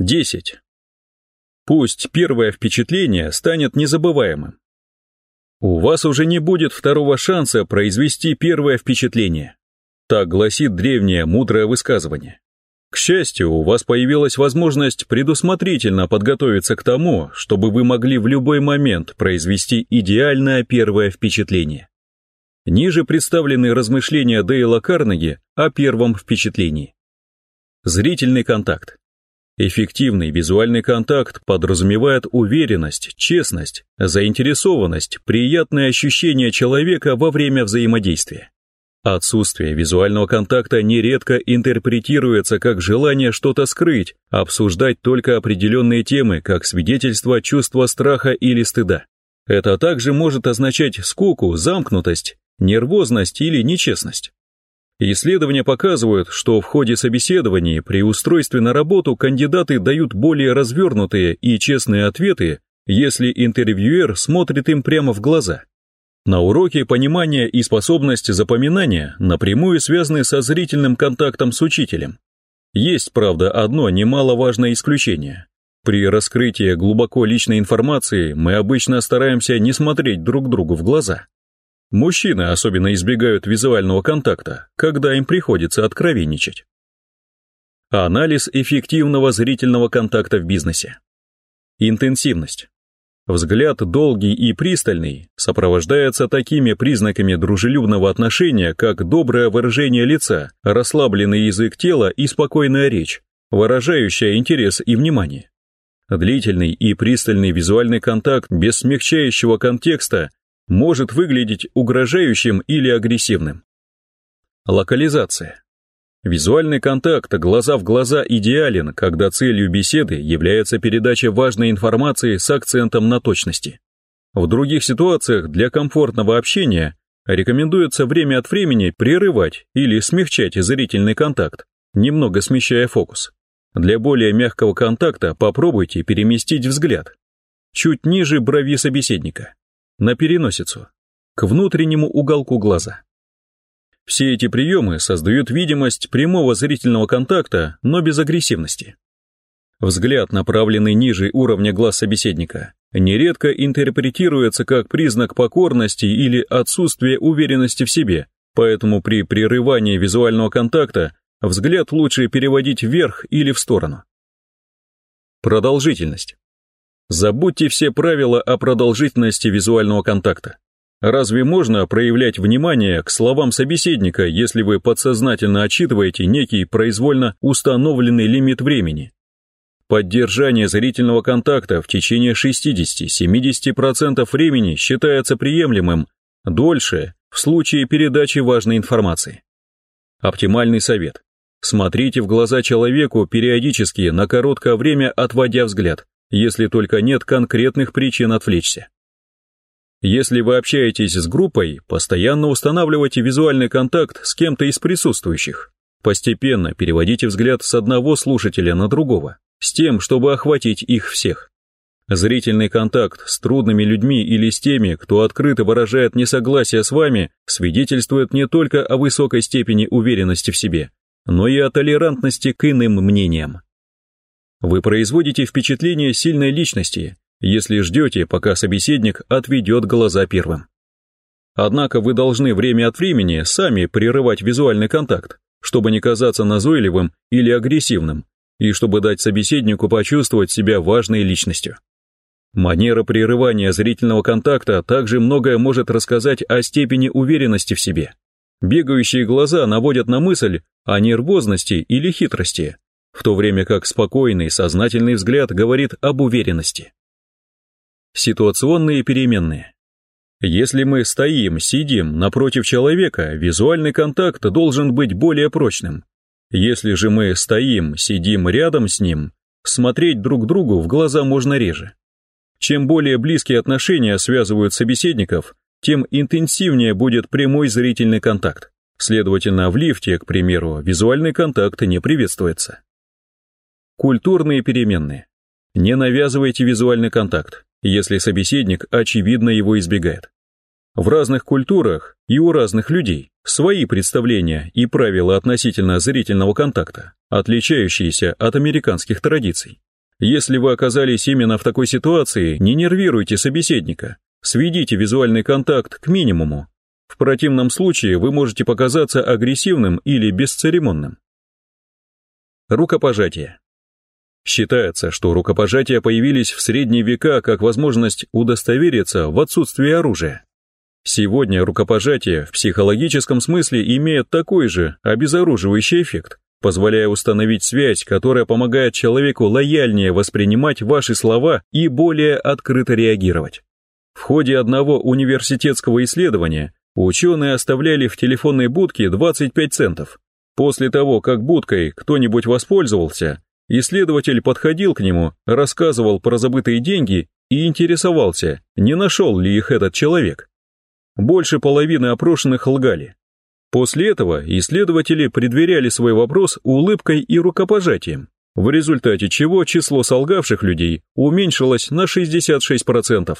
10. Пусть первое впечатление станет незабываемым. У вас уже не будет второго шанса произвести первое впечатление. Так гласит древнее мудрое высказывание. К счастью, у вас появилась возможность предусмотрительно подготовиться к тому, чтобы вы могли в любой момент произвести идеальное первое впечатление. Ниже представлены размышления Дейла Карнеги о первом впечатлении. Зрительный контакт. Эффективный визуальный контакт подразумевает уверенность, честность, заинтересованность, приятное ощущение человека во время взаимодействия. Отсутствие визуального контакта нередко интерпретируется как желание что-то скрыть, обсуждать только определенные темы, как свидетельство чувства страха или стыда. Это также может означать скуку, замкнутость, нервозность или нечестность. Исследования показывают, что в ходе собеседований при устройстве на работу кандидаты дают более развернутые и честные ответы, если интервьюер смотрит им прямо в глаза. На уроке понимание и способность запоминания напрямую связаны со зрительным контактом с учителем. Есть, правда, одно немаловажное исключение. При раскрытии глубоко личной информации мы обычно стараемся не смотреть друг другу в глаза. Мужчины особенно избегают визуального контакта, когда им приходится откровенничать. Анализ эффективного зрительного контакта в бизнесе. Интенсивность. Взгляд долгий и пристальный сопровождается такими признаками дружелюбного отношения, как доброе выражение лица, расслабленный язык тела и спокойная речь, выражающая интерес и внимание. Длительный и пристальный визуальный контакт без смягчающего контекста может выглядеть угрожающим или агрессивным. Локализация. Визуальный контакт глаза в глаза идеален, когда целью беседы является передача важной информации с акцентом на точности. В других ситуациях для комфортного общения рекомендуется время от времени прерывать или смягчать зрительный контакт, немного смещая фокус. Для более мягкого контакта попробуйте переместить взгляд чуть ниже брови собеседника на переносицу, к внутреннему уголку глаза. Все эти приемы создают видимость прямого зрительного контакта, но без агрессивности. Взгляд, направленный ниже уровня глаз собеседника, нередко интерпретируется как признак покорности или отсутствия уверенности в себе, поэтому при прерывании визуального контакта взгляд лучше переводить вверх или в сторону. Продолжительность. Забудьте все правила о продолжительности визуального контакта. Разве можно проявлять внимание к словам собеседника, если вы подсознательно отчитываете некий произвольно установленный лимит времени? Поддержание зрительного контакта в течение 60-70% времени считается приемлемым, дольше в случае передачи важной информации. Оптимальный совет. Смотрите в глаза человеку периодически на короткое время отводя взгляд если только нет конкретных причин отвлечься. Если вы общаетесь с группой, постоянно устанавливайте визуальный контакт с кем-то из присутствующих. Постепенно переводите взгляд с одного слушателя на другого, с тем, чтобы охватить их всех. Зрительный контакт с трудными людьми или с теми, кто открыто выражает несогласие с вами, свидетельствует не только о высокой степени уверенности в себе, но и о толерантности к иным мнениям. Вы производите впечатление сильной личности, если ждете, пока собеседник отведет глаза первым. Однако вы должны время от времени сами прерывать визуальный контакт, чтобы не казаться назойливым или агрессивным, и чтобы дать собеседнику почувствовать себя важной личностью. Манера прерывания зрительного контакта также многое может рассказать о степени уверенности в себе. Бегающие глаза наводят на мысль о нервозности или хитрости, в то время как спокойный, сознательный взгляд говорит об уверенности. Ситуационные переменные. Если мы стоим, сидим напротив человека, визуальный контакт должен быть более прочным. Если же мы стоим, сидим рядом с ним, смотреть друг другу в глаза можно реже. Чем более близкие отношения связывают собеседников, тем интенсивнее будет прямой зрительный контакт. Следовательно, в лифте, к примеру, визуальный контакт не приветствуется. Культурные переменные. Не навязывайте визуальный контакт, если собеседник очевидно его избегает. В разных культурах и у разных людей свои представления и правила относительно зрительного контакта, отличающиеся от американских традиций. Если вы оказались именно в такой ситуации, не нервируйте собеседника, сведите визуальный контакт к минимуму. В противном случае вы можете показаться агрессивным или бесцеремонным. Рукопожатие. Считается, что рукопожатия появились в средние века как возможность удостовериться в отсутствии оружия. Сегодня рукопожатие в психологическом смысле имеет такой же обезоруживающий эффект, позволяя установить связь, которая помогает человеку лояльнее воспринимать ваши слова и более открыто реагировать. В ходе одного университетского исследования ученые оставляли в телефонной будке 25 центов. После того, как будкой кто-нибудь воспользовался, исследователь подходил к нему, рассказывал про забытые деньги и интересовался, не нашел ли их этот человек. Больше половины опрошенных лгали. После этого исследователи предверяли свой вопрос улыбкой и рукопожатием, в результате чего число солгавших людей уменьшилось на 66%.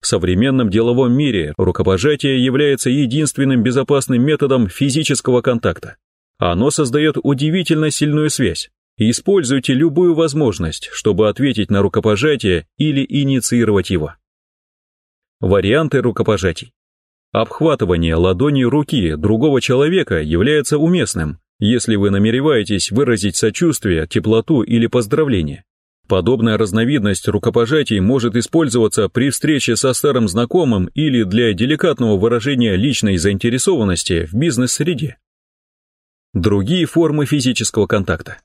В современном деловом мире рукопожатие является единственным безопасным методом физического контакта. Оно создает удивительно сильную связь. Используйте любую возможность, чтобы ответить на рукопожатие или инициировать его. Варианты рукопожатий. Обхватывание ладони руки другого человека является уместным, если вы намереваетесь выразить сочувствие, теплоту или поздравление. Подобная разновидность рукопожатий может использоваться при встрече со старым знакомым или для деликатного выражения личной заинтересованности в бизнес-среде. Другие формы физического контакта.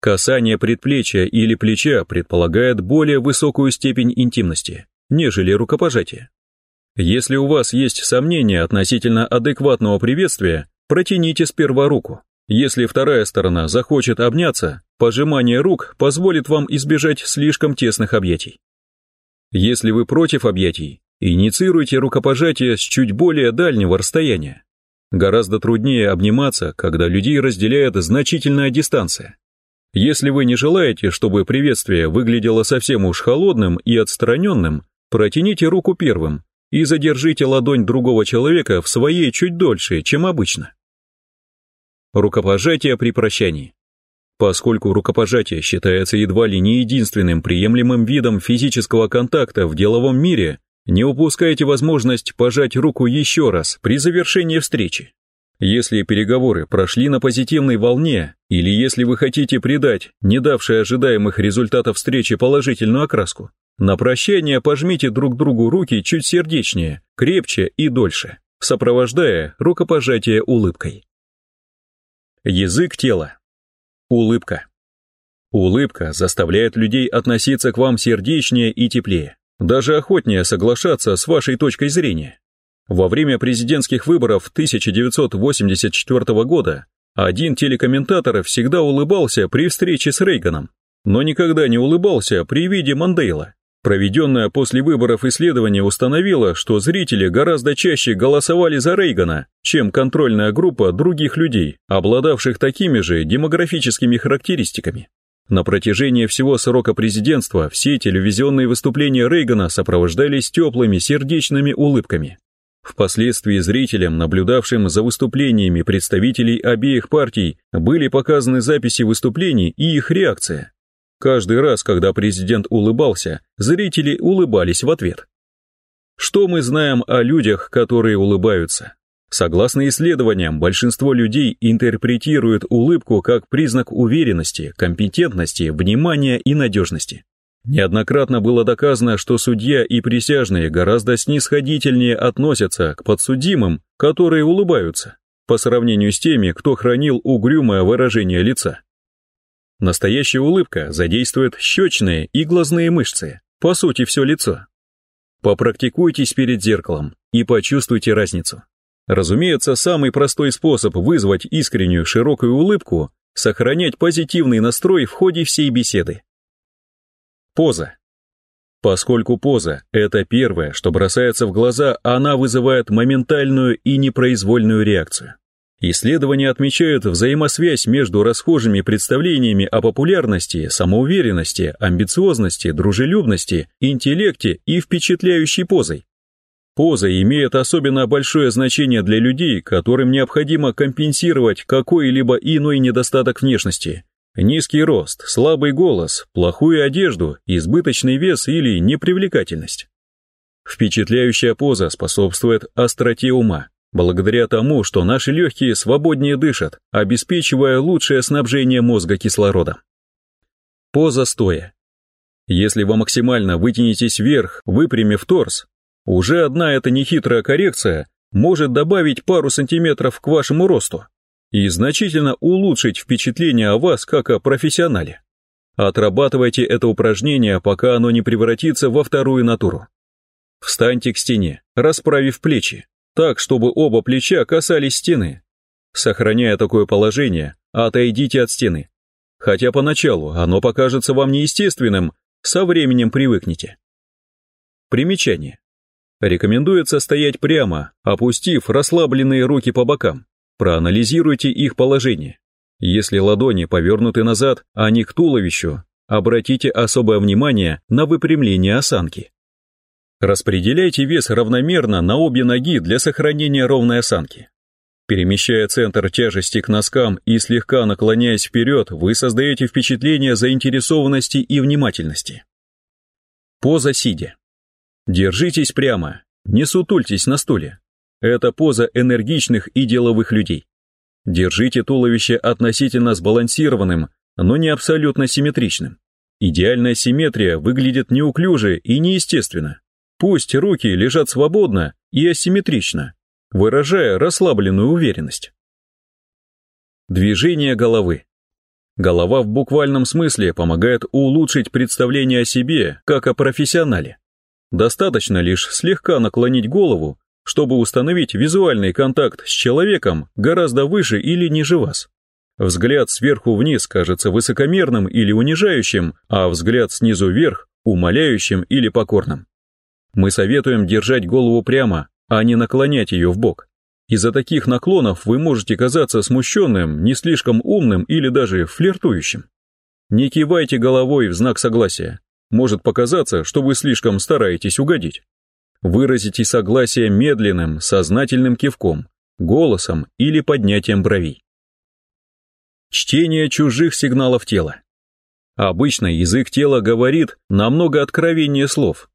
Касание предплечья или плеча предполагает более высокую степень интимности нежели рукопожатие. Если у вас есть сомнения относительно адекватного приветствия, протяните сперва руку. Если вторая сторона захочет обняться, пожимание рук позволит вам избежать слишком тесных объятий. Если вы против объятий, инициируйте рукопожатие с чуть более дальнего расстояния. Гораздо труднее обниматься, когда людей разделяет значительная дистанция. Если вы не желаете, чтобы приветствие выглядело совсем уж холодным и отстраненным, Протяните руку первым и задержите ладонь другого человека в своей чуть дольше, чем обычно. Рукопожатие при прощании. Поскольку рукопожатие считается едва ли не единственным приемлемым видом физического контакта в деловом мире, не упускайте возможность пожать руку еще раз при завершении встречи. Если переговоры прошли на позитивной волне, или если вы хотите придать не давшей ожидаемых результатов встречи положительную окраску, на прощание пожмите друг другу руки чуть сердечнее, крепче и дольше, сопровождая рукопожатие улыбкой. Язык тела. Улыбка. Улыбка заставляет людей относиться к вам сердечнее и теплее, даже охотнее соглашаться с вашей точкой зрения. Во время президентских выборов 1984 года один телекомментатор всегда улыбался при встрече с Рейганом, но никогда не улыбался при виде Мандейла. Проведенное после выборов исследование установило, что зрители гораздо чаще голосовали за Рейгана, чем контрольная группа других людей, обладавших такими же демографическими характеристиками. На протяжении всего срока президентства все телевизионные выступления Рейгана сопровождались теплыми сердечными улыбками. Впоследствии зрителям, наблюдавшим за выступлениями представителей обеих партий, были показаны записи выступлений и их реакция. Каждый раз, когда президент улыбался, зрители улыбались в ответ. Что мы знаем о людях, которые улыбаются? Согласно исследованиям, большинство людей интерпретируют улыбку как признак уверенности, компетентности, внимания и надежности. Неоднократно было доказано, что судья и присяжные гораздо снисходительнее относятся к подсудимым, которые улыбаются, по сравнению с теми, кто хранил угрюмое выражение лица. Настоящая улыбка задействует щечные и глазные мышцы, по сути все лицо. Попрактикуйтесь перед зеркалом и почувствуйте разницу. Разумеется, самый простой способ вызвать искреннюю широкую улыбку – сохранять позитивный настрой в ходе всей беседы. Поза. Поскольку поза – это первое, что бросается в глаза, она вызывает моментальную и непроизвольную реакцию. Исследования отмечают взаимосвязь между расхожими представлениями о популярности, самоуверенности, амбициозности, дружелюбности, интеллекте и впечатляющей позой. Поза имеет особенно большое значение для людей, которым необходимо компенсировать какой-либо иной недостаток внешности. Низкий рост, слабый голос, плохую одежду, избыточный вес или непривлекательность. Впечатляющая поза способствует остроте ума, благодаря тому, что наши легкие свободнее дышат, обеспечивая лучшее снабжение мозга кислородом. Поза стоя. Если вы максимально вытянетесь вверх, выпрямив торс, уже одна эта нехитрая коррекция может добавить пару сантиметров к вашему росту и значительно улучшить впечатление о вас как о профессионале. Отрабатывайте это упражнение, пока оно не превратится во вторую натуру. Встаньте к стене, расправив плечи, так, чтобы оба плеча касались стены. Сохраняя такое положение, отойдите от стены. Хотя поначалу оно покажется вам неестественным, со временем привыкнете. Примечание. Рекомендуется стоять прямо, опустив расслабленные руки по бокам. Проанализируйте их положение. Если ладони повернуты назад, а не к туловищу, обратите особое внимание на выпрямление осанки. Распределяйте вес равномерно на обе ноги для сохранения ровной осанки. Перемещая центр тяжести к носкам и слегка наклоняясь вперед, вы создаете впечатление заинтересованности и внимательности. Поза сидя. Держитесь прямо, не сутультесь на стуле. Это поза энергичных и деловых людей. Держите туловище относительно сбалансированным, но не абсолютно симметричным. Идеальная симметрия выглядит неуклюже и неестественно. Пусть руки лежат свободно и асимметрично, выражая расслабленную уверенность. Движение головы. Голова в буквальном смысле помогает улучшить представление о себе, как о профессионале. Достаточно лишь слегка наклонить голову, чтобы установить визуальный контакт с человеком гораздо выше или ниже вас. Взгляд сверху вниз кажется высокомерным или унижающим, а взгляд снизу вверх – умоляющим или покорным. Мы советуем держать голову прямо, а не наклонять ее в бок. Из-за таких наклонов вы можете казаться смущенным, не слишком умным или даже флиртующим. Не кивайте головой в знак согласия. Может показаться, что вы слишком стараетесь угодить. Выразите согласие медленным, сознательным кивком, голосом или поднятием бровей. Чтение чужих сигналов тела. Обычно язык тела говорит намного откровеннее слов,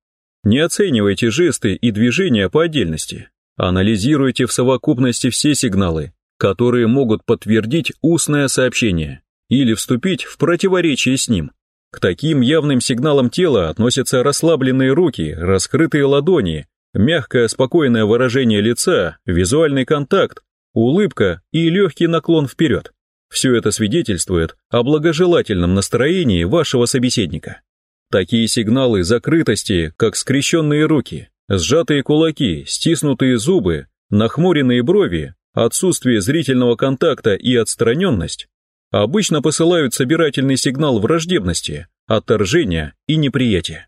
не оценивайте жесты и движения по отдельности. Анализируйте в совокупности все сигналы, которые могут подтвердить устное сообщение или вступить в противоречие с ним. К таким явным сигналам тела относятся расслабленные руки, раскрытые ладони, мягкое спокойное выражение лица, визуальный контакт, улыбка и легкий наклон вперед. Все это свидетельствует о благожелательном настроении вашего собеседника. Такие сигналы закрытости, как скрещенные руки, сжатые кулаки, стиснутые зубы, нахмуренные брови, отсутствие зрительного контакта и отстраненность, обычно посылают собирательный сигнал враждебности, отторжения и неприятия.